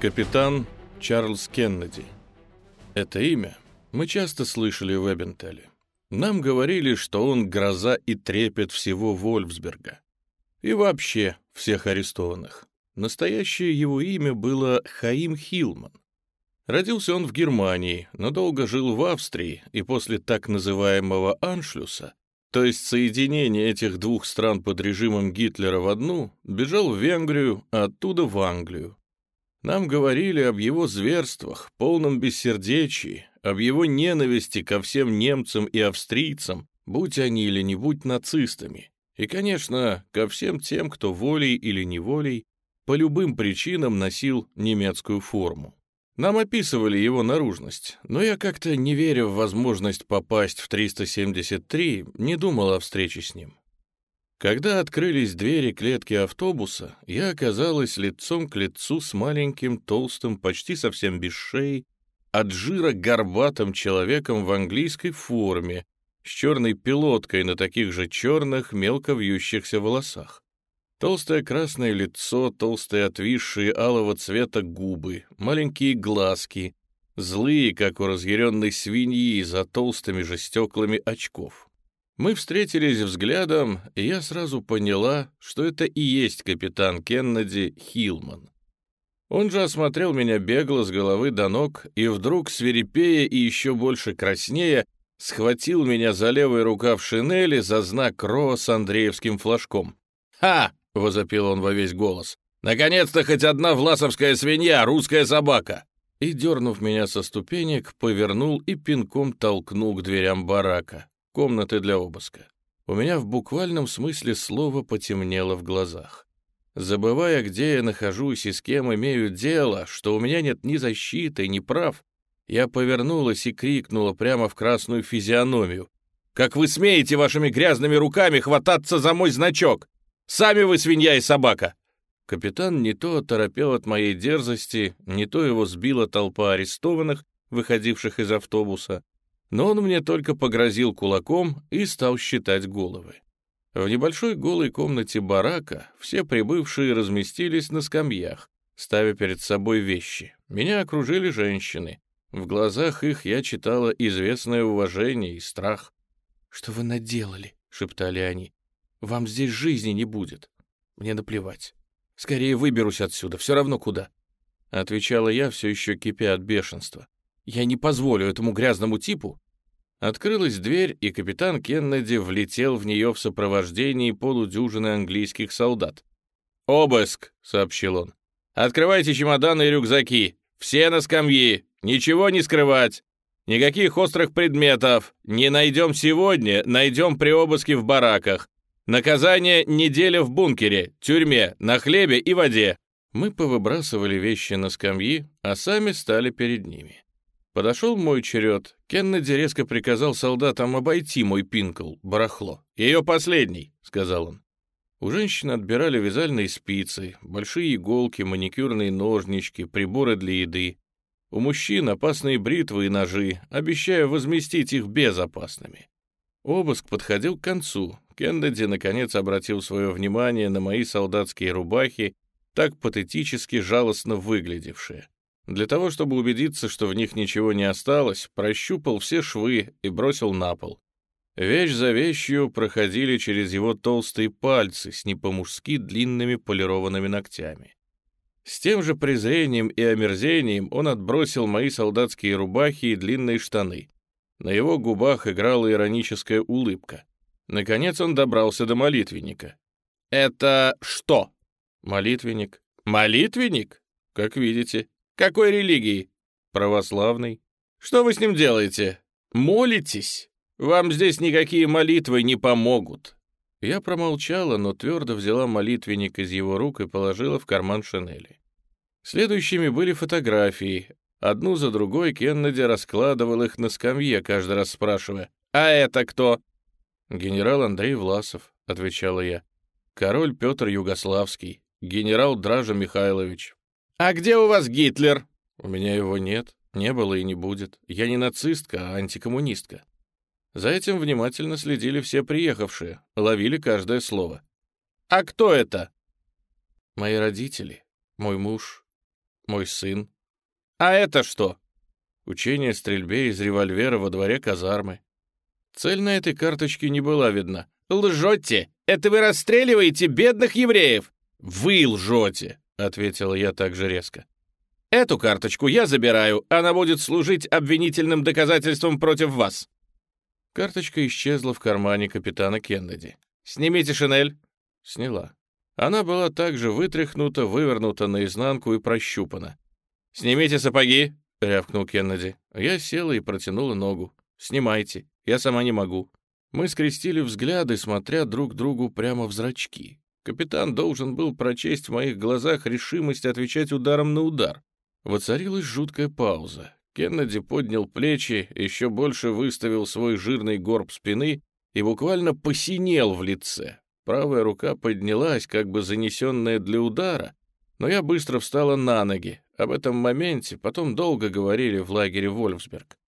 Капитан Чарльз Кеннеди. Это имя мы часто слышали в Эбентеле. Нам говорили, что он гроза и трепет всего Вольфсберга. И вообще всех арестованных. Настоящее его имя было Хаим Хилман. Родился он в Германии, но долго жил в Австрии, и после так называемого «аншлюса», то есть соединения этих двух стран под режимом Гитлера в одну, бежал в Венгрию, а оттуда в Англию, нам говорили об его зверствах, полном бессердечии, об его ненависти ко всем немцам и австрийцам, будь они или не будь нацистами, и, конечно, ко всем тем, кто волей или неволей по любым причинам носил немецкую форму. Нам описывали его наружность, но я как-то, не веря в возможность попасть в 373, не думал о встрече с ним. Когда открылись двери клетки автобуса, я оказалась лицом к лицу с маленьким, толстым, почти совсем без шеи, от жира горбатым человеком в английской форме, с черной пилоткой на таких же черных, мелко вьющихся волосах. Толстое красное лицо, толстые отвисшие алого цвета губы, маленькие глазки, злые, как у разъяренной свиньи, за толстыми же стеклами очков. Мы встретились взглядом, и я сразу поняла, что это и есть капитан Кеннеди Хилман. Он же осмотрел меня бегло с головы до ног и вдруг, свирепея и еще больше краснея, схватил меня за левый рукав шинели за знак РО с Андреевским флажком. «Ха!» — возопил он во весь голос. «Наконец-то хоть одна власовская свинья, русская собака!» И, дернув меня со ступенек, повернул и пинком толкнул к дверям барака комнаты для обыска. У меня в буквальном смысле слова потемнело в глазах. Забывая, где я нахожусь и с кем имею дело, что у меня нет ни защиты, ни прав, я повернулась и крикнула прямо в красную физиономию. «Как вы смеете вашими грязными руками хвататься за мой значок? Сами вы свинья и собака!» Капитан не то оторопел от моей дерзости, не то его сбила толпа арестованных, выходивших из автобуса, но он мне только погрозил кулаком и стал считать головы. В небольшой голой комнате барака все прибывшие разместились на скамьях, ставя перед собой вещи. Меня окружили женщины. В глазах их я читала известное уважение и страх. «Что вы наделали?» — шептали они. «Вам здесь жизни не будет. Мне наплевать. Скорее выберусь отсюда, все равно куда». Отвечала я, все еще кипя от бешенства. Я не позволю этому грязному типу. Открылась дверь, и капитан Кеннеди влетел в нее в сопровождении полудюжины английских солдат. «Обыск», — сообщил он. «Открывайте чемоданы и рюкзаки. Все на скамьи. Ничего не скрывать. Никаких острых предметов. Не найдем сегодня, найдем при обыске в бараках. Наказание — неделя в бункере, тюрьме, на хлебе и воде». Мы повыбрасывали вещи на скамьи, а сами стали перед ними. Подошел мой черед. Кеннеди резко приказал солдатам обойти мой пинкл, барахло. «Ее последний», — сказал он. У женщин отбирали вязальные спицы, большие иголки, маникюрные ножнички, приборы для еды. У мужчин опасные бритвы и ножи, обещая возместить их безопасными. Обыск подходил к концу. Кеннеди, наконец, обратил свое внимание на мои солдатские рубахи, так патетически жалостно выглядевшие. Для того, чтобы убедиться, что в них ничего не осталось, прощупал все швы и бросил на пол. Вещь за вещью проходили через его толстые пальцы с не по-мужски длинными полированными ногтями. С тем же презрением и омерзением он отбросил мои солдатские рубахи и длинные штаны. На его губах играла ироническая улыбка. Наконец он добрался до молитвенника. «Это что?» «Молитвенник». «Молитвенник? Как видите, какой религии? Православной. Что вы с ним делаете? Молитесь? Вам здесь никакие молитвы не помогут. Я промолчала, но твердо взяла молитвенник из его рук и положила в карман шинели. Следующими были фотографии. Одну за другой Кеннеди раскладывал их на скамье, каждый раз спрашивая, «А это кто?» «Генерал Андрей Власов», — отвечала я. «Король Петр Югославский, генерал Дража Михайлович, «А где у вас Гитлер?» «У меня его нет, не было и не будет. Я не нацистка, а антикоммунистка». За этим внимательно следили все приехавшие, ловили каждое слово. «А кто это?» «Мои родители, мой муж, Мой сын. А это что? Учение стрельбе из револьвера во дворе казармы. Цель на этой карточке не была видна. Лжете! Это вы расстреливаете бедных евреев! Вы лжете, ответила я также резко. Эту карточку я забираю, она будет служить обвинительным доказательством против вас. Карточка исчезла в кармане капитана Кеннеди. «Снимите шинель!» Сняла. Она была также вытряхнута, вывернута наизнанку и прощупана. «Снимите сапоги!» — рявкнул Кеннеди. Я села и протянула ногу. «Снимайте, я сама не могу». Мы скрестили взгляды, смотря друг другу прямо в зрачки. Капитан должен был прочесть в моих глазах решимость отвечать ударом на удар. Воцарилась жуткая пауза. Кеннеди поднял плечи, еще больше выставил свой жирный горб спины и буквально посинел в лице. Правая рука поднялась, как бы занесенная для удара, но я быстро встала на ноги. Об этом моменте потом долго говорили в лагере Вольфсберг.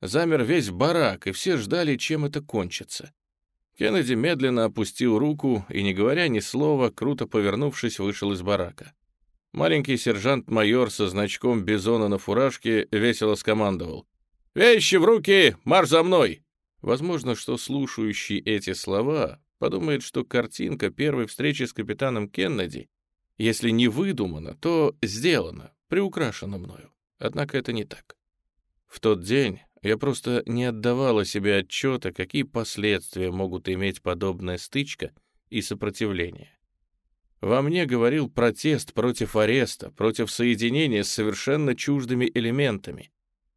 Замер весь барак, и все ждали, чем это кончится. Кеннеди медленно опустил руку и, не говоря ни слова, круто повернувшись, вышел из барака. Маленький сержант-майор со значком бизона на фуражке весело скомандовал. «Вещи в руки! Марш за мной!» Возможно, что слушающий эти слова подумает, что картинка первой встречи с капитаном Кеннеди, если не выдумана, то сделана, приукрашена мною. Однако это не так. В тот день я просто не отдавала себе отчета, какие последствия могут иметь подобная стычка и сопротивление. Во мне говорил протест против ареста, против соединения с совершенно чуждыми элементами.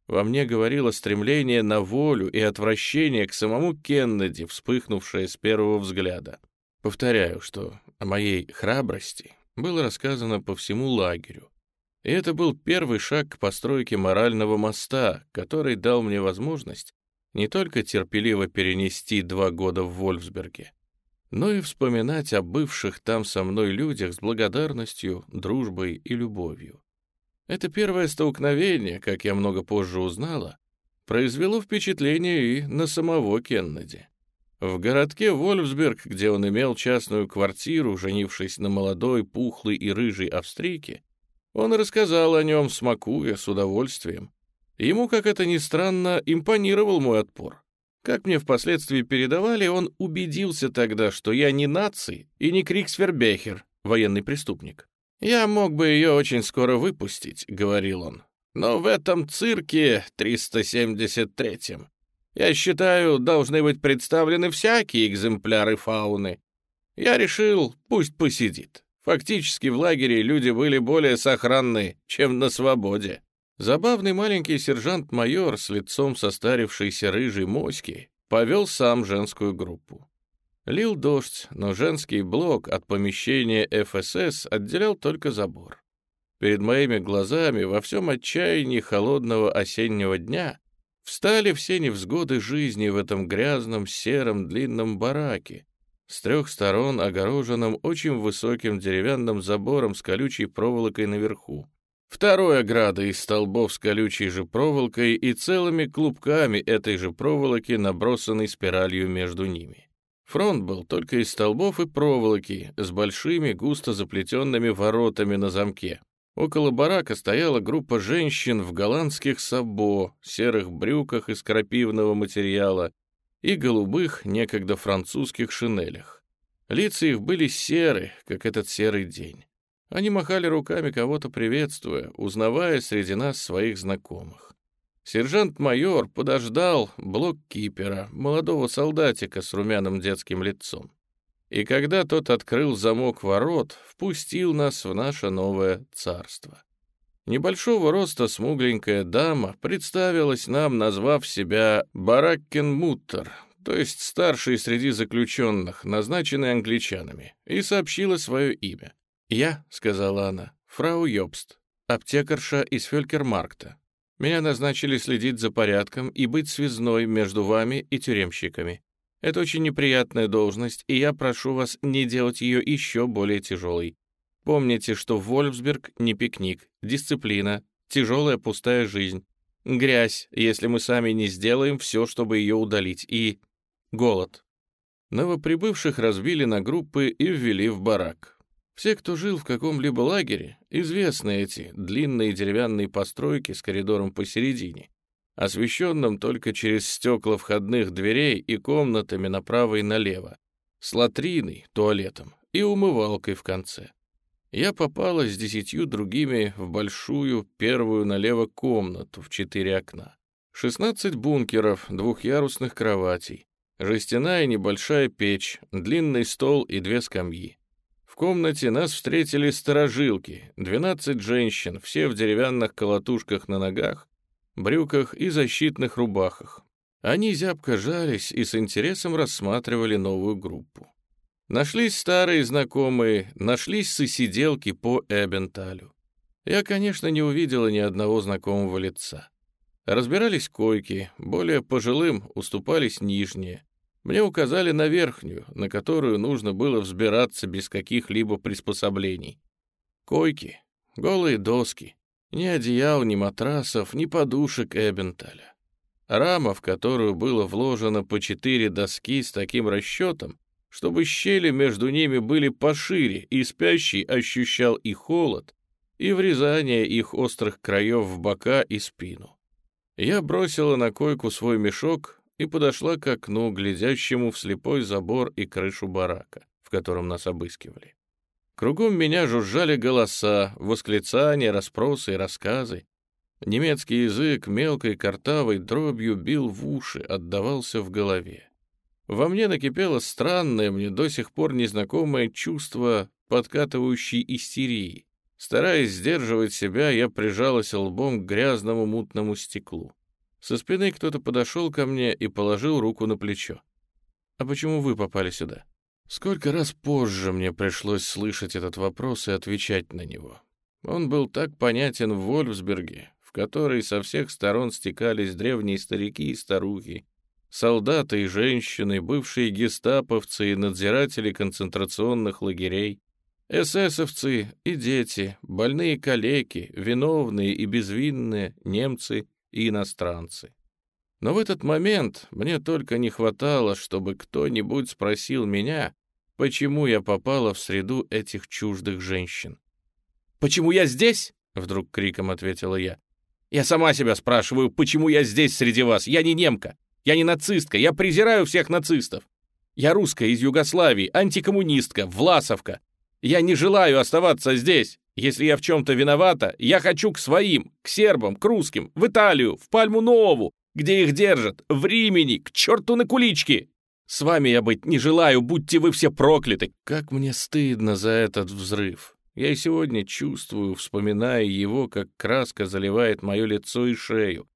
Во мне говорило стремление на волю и отвращение к самому Кеннеди, вспыхнувшее с первого взгляда. Повторяю, что о моей храбрости было рассказано по всему лагерю. И это был первый шаг к постройке морального моста, который дал мне возможность не только терпеливо перенести два года в Вольфсберге, но и вспоминать о бывших там со мной людях с благодарностью, дружбой и любовью. Это первое столкновение, как я много позже узнала, произвело впечатление и на самого Кеннеди. В городке Вольфсберг, где он имел частную квартиру, женившись на молодой, пухлой и рыжей австрийке, он рассказал о нем, смакуя с удовольствием. Ему, как это ни странно, импонировал мой отпор. Как мне впоследствии передавали, он убедился тогда, что я не наций и не Криксвербехер, военный преступник. «Я мог бы ее очень скоро выпустить», — говорил он. «Но в этом цирке 373-м, я считаю, должны быть представлены всякие экземпляры фауны. Я решил, пусть посидит. Фактически в лагере люди были более сохранны, чем на свободе». Забавный маленький сержант-майор с лицом состарившейся рыжей моськи повел сам женскую группу. Лил дождь, но женский блок от помещения ФСС отделял только забор. Перед моими глазами во всем отчаянии холодного осеннего дня встали все невзгоды жизни в этом грязном, сером, длинном бараке, с трех сторон огороженном очень высоким деревянным забором с колючей проволокой наверху. Второй ограда из столбов с колючей же проволокой и целыми клубками этой же проволоки, набросанной спиралью между ними. Фронт был только из столбов и проволоки, с большими густо заплетенными воротами на замке. Около барака стояла группа женщин в голландских сабо, серых брюках из крапивного материала и голубых, некогда французских шинелях. Лица их были серы, как этот серый день. Они махали руками, кого-то приветствуя, узнавая среди нас своих знакомых. Сержант-майор подождал блок-кипера, молодого солдатика с румяным детским лицом. И когда тот открыл замок ворот, впустил нас в наше новое царство. Небольшого роста смугленькая дама представилась нам, назвав себя Бараккен-Муттер, то есть старший среди заключенных, назначенный англичанами, и сообщила свое имя. «Я», — сказала она, — «фрау Йобст, аптекарша из Фелькермаркта. Меня назначили следить за порядком и быть связной между вами и тюремщиками. Это очень неприятная должность, и я прошу вас не делать ее еще более тяжелой. Помните, что Вольфсберг не пикник, дисциплина, тяжелая пустая жизнь, грязь, если мы сами не сделаем все, чтобы ее удалить, и голод». Новоприбывших разбили на группы и ввели в барак. Все, кто жил в каком-либо лагере, известны эти длинные деревянные постройки с коридором посередине, освещенным только через стекла входных дверей и комнатами направо и налево, с латриной, туалетом и умывалкой в конце. Я попала с десятью другими в большую, первую налево комнату в четыре окна. Шестнадцать бункеров, двухъярусных кроватей, жестяная небольшая печь, длинный стол и две скамьи. В комнате нас встретили сторожилки, 12 женщин, все в деревянных колотушках на ногах, брюках и защитных рубахах. Они зябко жались и с интересом рассматривали новую группу. Нашлись старые знакомые, нашлись сосиделки по Эбенталю. Я, конечно, не увидела ни одного знакомого лица. Разбирались койки, более пожилым уступались нижние. Мне указали на верхнюю, на которую нужно было взбираться без каких-либо приспособлений. Койки, голые доски, ни одеял, ни матрасов, ни подушек Эбенталя. Рама, в которую было вложено по четыре доски с таким расчетом, чтобы щели между ними были пошире, и спящий ощущал и холод, и врезание их острых краев в бока и спину. Я бросила на койку свой мешок и подошла к окну, глядящему в слепой забор и крышу барака, в котором нас обыскивали. Кругом меня жужжали голоса, восклицания, расспросы и рассказы. Немецкий язык мелкой картавой дробью бил в уши, отдавался в голове. Во мне накипело странное, мне до сих пор незнакомое чувство подкатывающей истерии. Стараясь сдерживать себя, я прижалась лбом к грязному мутному стеклу. Со спины кто-то подошел ко мне и положил руку на плечо. «А почему вы попали сюда?» Сколько раз позже мне пришлось слышать этот вопрос и отвечать на него. Он был так понятен в Вольфсберге, в который со всех сторон стекались древние старики и старухи, солдаты и женщины, бывшие гестаповцы и надзиратели концентрационных лагерей, эсэсовцы и дети, больные калеки, виновные и безвинные, немцы и иностранцы. Но в этот момент мне только не хватало, чтобы кто-нибудь спросил меня, почему я попала в среду этих чуждых женщин. «Почему я здесь?» — вдруг криком ответила я. «Я сама себя спрашиваю, почему я здесь среди вас? Я не немка, я не нацистка, я презираю всех нацистов. Я русская из Югославии, антикоммунистка, власовка. Я не желаю оставаться здесь. Если я в чем-то виновата, я хочу к своим, к сербам, к русским, в Италию, в Пальму-Нову, где их держат, в Римени, к черту на кулички. С вами я быть не желаю, будьте вы все прокляты. Как мне стыдно за этот взрыв. Я и сегодня чувствую, вспоминая его, как краска заливает мое лицо и шею.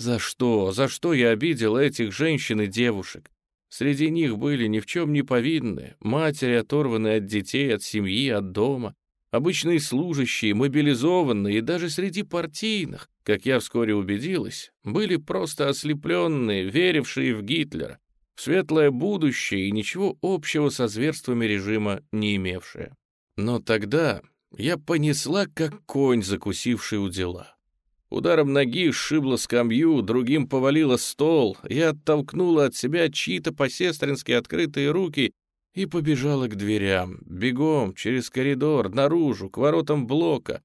За что, за что я обидел этих женщин и девушек? Среди них были ни в чем не повинные, матери, оторванные от детей, от семьи, от дома, обычные служащие, мобилизованные и даже среди партийных, как я вскоре убедилась, были просто ослепленные, верившие в Гитлера, в светлое будущее и ничего общего со зверствами режима не имевшие. Но тогда я понесла, как конь, закусивший у дела. Ударом ноги сшибла скамью, другим повалила стол, я оттолкнула от себя чьи-то по-сестрински открытые руки и побежала к дверям, бегом, через коридор, наружу, к воротам блока.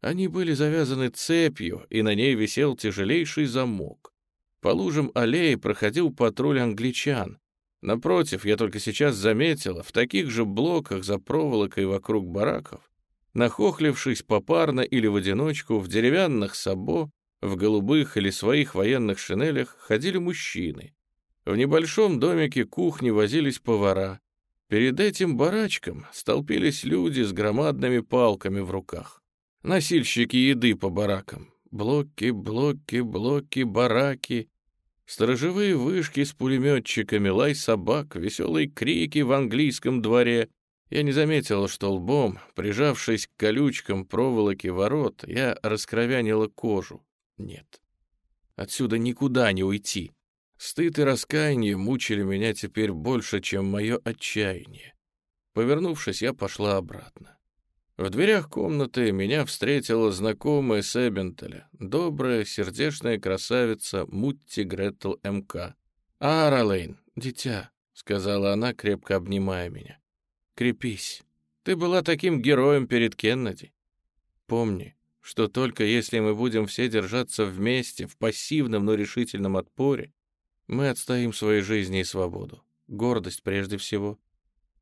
Они были завязаны цепью, и на ней висел тяжелейший замок. По лужам аллеи проходил патруль англичан. Напротив, я только сейчас заметила, в таких же блоках за проволокой вокруг бараков нахохлившись попарно или в одиночку, в деревянных сабо, в голубых или своих военных шинелях ходили мужчины. В небольшом домике кухни возились повара. Перед этим барачком столпились люди с громадными палками в руках. Носильщики еды по баракам. Блоки, блоки, блоки, бараки. Сторожевые вышки с пулеметчиками, лай собак, веселые крики в английском дворе. Я не заметил, что лбом, прижавшись к колючкам проволоки ворот, я раскровянила кожу. Нет. Отсюда никуда не уйти. Стыд и раскаяние мучили меня теперь больше, чем мое отчаяние. Повернувшись, я пошла обратно. В дверях комнаты меня встретила знакомая Себентеля, добрая, сердечная красавица Мутти Гретл МК. «Аралейн, дитя», — сказала она, крепко обнимая меня. Крепись. Ты была таким героем перед Кеннеди. Помни, что только если мы будем все держаться вместе в пассивном, но решительном отпоре, мы отстоим своей жизни и свободу. Гордость прежде всего.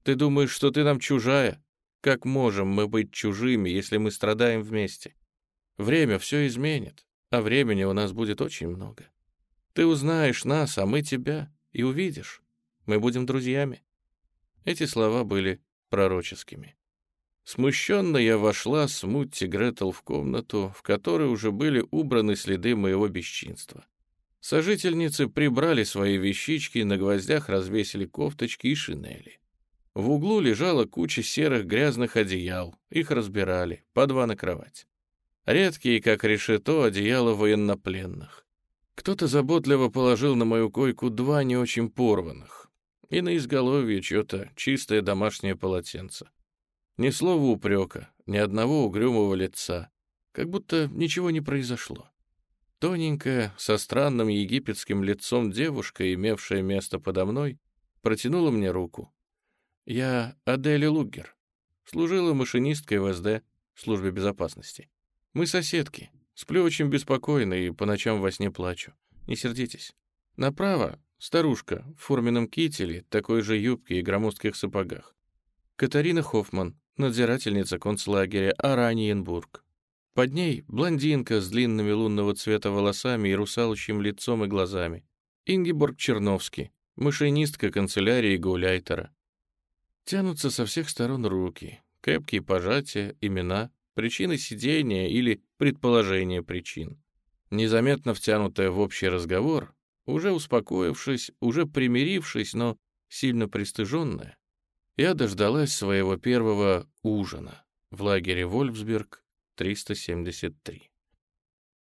Ты думаешь, что ты нам чужая? Как можем мы быть чужими, если мы страдаем вместе? Время все изменит, а времени у нас будет очень много. Ты узнаешь нас, а мы тебя, и увидишь. Мы будем друзьями. Эти слова были пророческими. Смущенно я вошла с Мутти Гретл в комнату, в которой уже были убраны следы моего бесчинства. Сожительницы прибрали свои вещички, на гвоздях развесили кофточки и шинели. В углу лежала куча серых грязных одеял, их разбирали, по два на кровать. Редкие, как решето, одеяла военнопленных. Кто-то заботливо положил на мою койку два не очень порванных, и на изголовье чье-то чистое домашнее полотенце. Ни слова упрека, ни одного угрюмого лица, как будто ничего не произошло. Тоненькая, со странным египетским лицом девушка, имевшая место подо мной, протянула мне руку. Я Адели Лугер, служила машинисткой в СД, службе безопасности. Мы соседки, Сплю очень беспокойно и по ночам во сне плачу. Не сердитесь. Направо — старушка в форменном кителе, такой же юбке и громоздких сапогах. Катарина Хоффман, надзирательница концлагеря Араньенбург. Под ней блондинка с длинными лунного цвета волосами и русалочьим лицом и глазами. Ингеборг Черновский, машинистка канцелярии Гауляйтера. Тянутся со всех сторон руки, крепкие пожатия, имена, причины сидения или предположение причин. Незаметно втянутая в общий разговор, уже успокоившись, уже примирившись, но сильно пристыженная, я дождалась своего первого ужина в лагере Вольфсберг 373.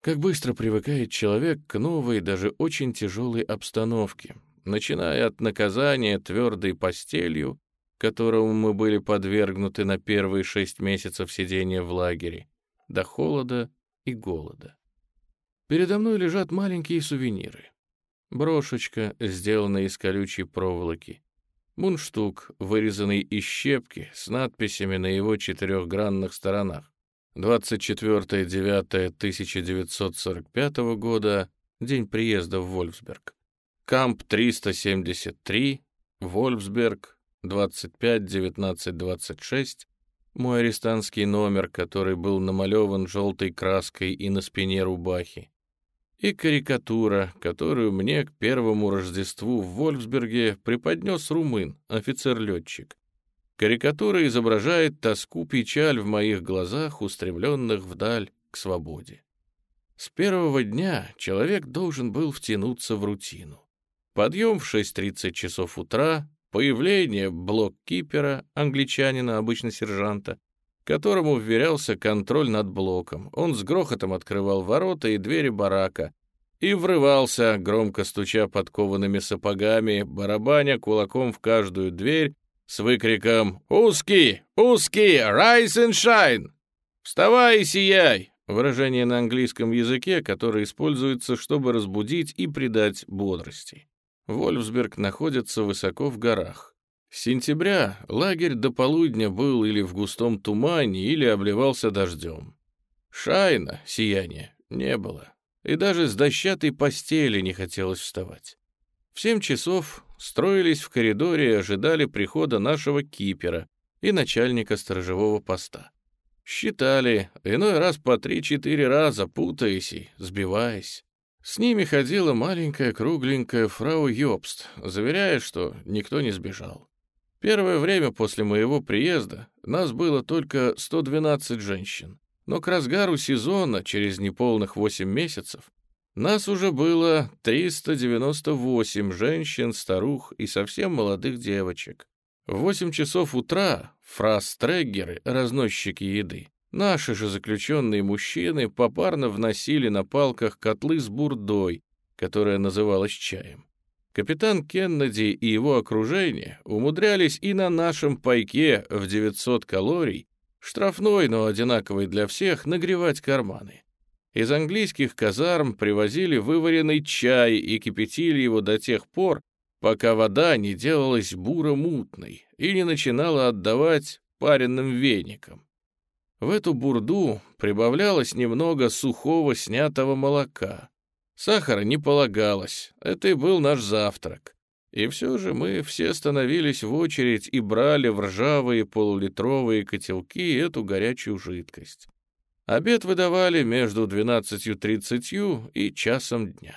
Как быстро привыкает человек к новой, даже очень тяжелой обстановке, начиная от наказания твердой постелью которому мы были подвергнуты на первые шесть месяцев сидения в лагере, до холода и голода. Передо мной лежат маленькие сувениры. Брошечка, сделанная из колючей проволоки. Мунштук, вырезанный из щепки, с надписями на его четырехгранных сторонах. 24.09.1945 года, день приезда в Вольфсберг. Камп 373, Вольфсберг, 25 19 26, мой арестантский номер, который был намалеван желтой краской и на спине рубахи, и карикатура, которую мне к первому Рождеству в Вольфсберге преподнес румын, офицер-летчик. Карикатура изображает тоску-печаль в моих глазах, устремленных вдаль к свободе. С первого дня человек должен был втянуться в рутину. Подъем в 6.30 часов утра, Появление блок-кипера, англичанина, обычно сержанта, которому вверялся контроль над блоком. Он с грохотом открывал ворота и двери барака и врывался, громко стуча подкованными сапогами, барабаня кулаком в каждую дверь с выкриком «Узкий! Узкий! Rise and shine!» «Вставай и сияй!» Выражение на английском языке, которое используется, чтобы разбудить и придать бодрости. Вольфсберг находится высоко в горах. Сентября лагерь до полудня был или в густом тумане, или обливался дождем. Шайна, сияния, не было. И даже с дощатой постели не хотелось вставать. В семь часов строились в коридоре и ожидали прихода нашего кипера и начальника сторожевого поста. Считали, иной раз по три-четыре раза, путаясь и сбиваясь. С ними ходила маленькая кругленькая фрау Йобст, заверяя, что никто не сбежал. Первое время после моего приезда нас было только 112 женщин, но к разгару сезона, через неполных 8 месяцев, нас уже было 398 женщин, старух и совсем молодых девочек. В 8 часов утра фрастреггеры, разносчики еды, Наши же заключенные мужчины попарно вносили на палках котлы с бурдой, которая называлась чаем. Капитан Кеннеди и его окружение умудрялись и на нашем пайке в 900 калорий, штрафной, но одинаковый для всех, нагревать карманы. Из английских казарм привозили вываренный чай и кипятили его до тех пор, пока вода не делалась буро-мутной и не начинала отдавать паренным веником. В эту бурду прибавлялось немного сухого снятого молока. Сахара не полагалось, это и был наш завтрак. И все же мы все становились в очередь и брали в ржавые полулитровые котелки эту горячую жидкость. Обед выдавали между 12.30 и часом дня.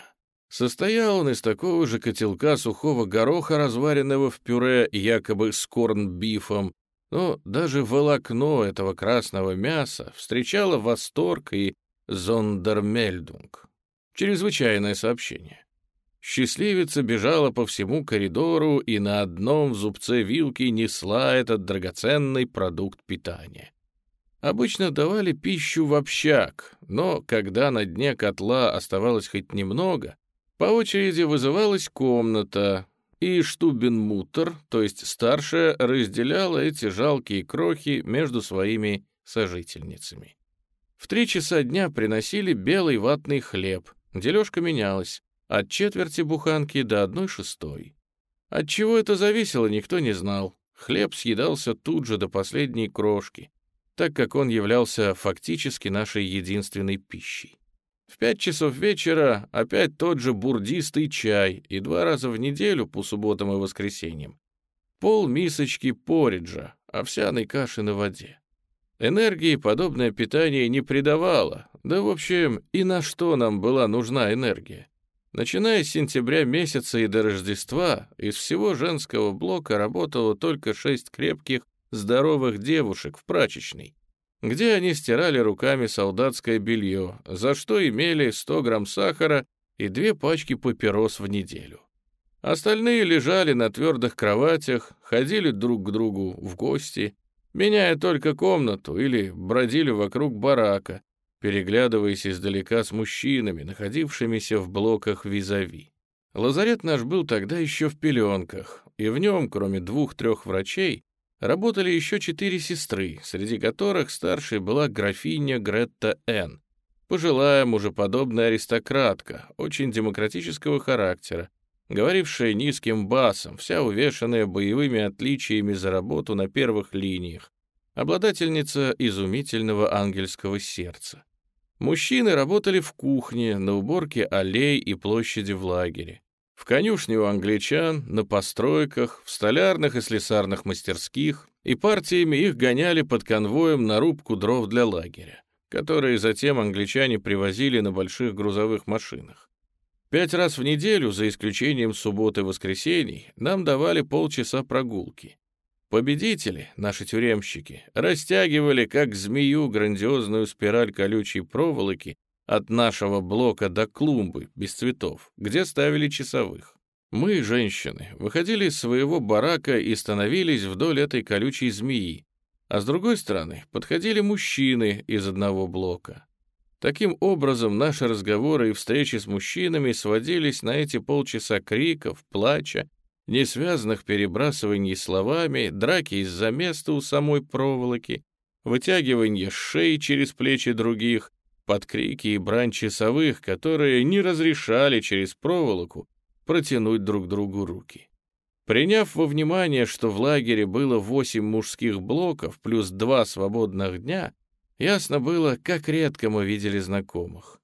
Состоял он из такого же котелка сухого гороха, разваренного в пюре якобы с корнбифом, но даже волокно этого красного мяса встречало восторг и зондермельдунг. Чрезвычайное сообщение. Счастливица бежала по всему коридору и на одном зубце вилки несла этот драгоценный продукт питания. Обычно давали пищу в общак, но когда на дне котла оставалось хоть немного, по очереди вызывалась комната, и Штубенмуттер, то есть старшая, разделяла эти жалкие крохи между своими сожительницами. В три часа дня приносили белый ватный хлеб, дележка менялась, от четверти буханки до одной шестой. От чего это зависело, никто не знал. Хлеб съедался тут же до последней крошки, так как он являлся фактически нашей единственной пищей. В пять часов вечера опять тот же бурдистый чай и два раза в неделю по субботам и воскресеньям. Пол мисочки пориджа, овсяной каши на воде. Энергии подобное питание не придавало, да, в общем, и на что нам была нужна энергия. Начиная с сентября месяца и до Рождества из всего женского блока работало только шесть крепких, здоровых девушек в прачечной, где они стирали руками солдатское белье, за что имели 100 грамм сахара и две пачки папирос в неделю. Остальные лежали на твердых кроватях, ходили друг к другу в гости, меняя только комнату или бродили вокруг барака, переглядываясь издалека с мужчинами, находившимися в блоках визави. Лазарет наш был тогда еще в пеленках, и в нем, кроме двух-трех врачей, работали еще четыре сестры, среди которых старшей была графиня Гретта Н., пожилая мужеподобная аристократка, очень демократического характера, говорившая низким басом, вся увешанная боевыми отличиями за работу на первых линиях, обладательница изумительного ангельского сердца. Мужчины работали в кухне, на уборке аллей и площади в лагере. В конюшне у англичан, на постройках, в столярных и слесарных мастерских, и партиями их гоняли под конвоем на рубку дров для лагеря, которые затем англичане привозили на больших грузовых машинах. Пять раз в неделю, за исключением субботы и воскресений, нам давали полчаса прогулки. Победители, наши тюремщики, растягивали, как змею, грандиозную спираль колючей проволоки от нашего блока до клумбы, без цветов, где ставили часовых. Мы, женщины, выходили из своего барака и становились вдоль этой колючей змеи, а с другой стороны подходили мужчины из одного блока. Таким образом, наши разговоры и встречи с мужчинами сводились на эти полчаса криков, плача несвязанных перебрасываний словами, драки из-за места у самой проволоки, вытягивание шеи через плечи других, под крики и брань часовых, которые не разрешали через проволоку протянуть друг другу руки. Приняв во внимание, что в лагере было восемь мужских блоков плюс два свободных дня, ясно было, как редко мы видели знакомых.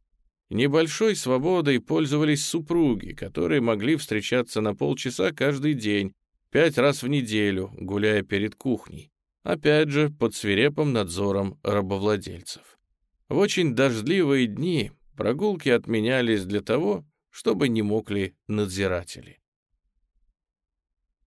Небольшой свободой пользовались супруги, которые могли встречаться на полчаса каждый день, пять раз в неделю, гуляя перед кухней. Опять же, под свирепым надзором рабовладельцев. В очень дождливые дни прогулки отменялись для того, чтобы не мокли надзиратели.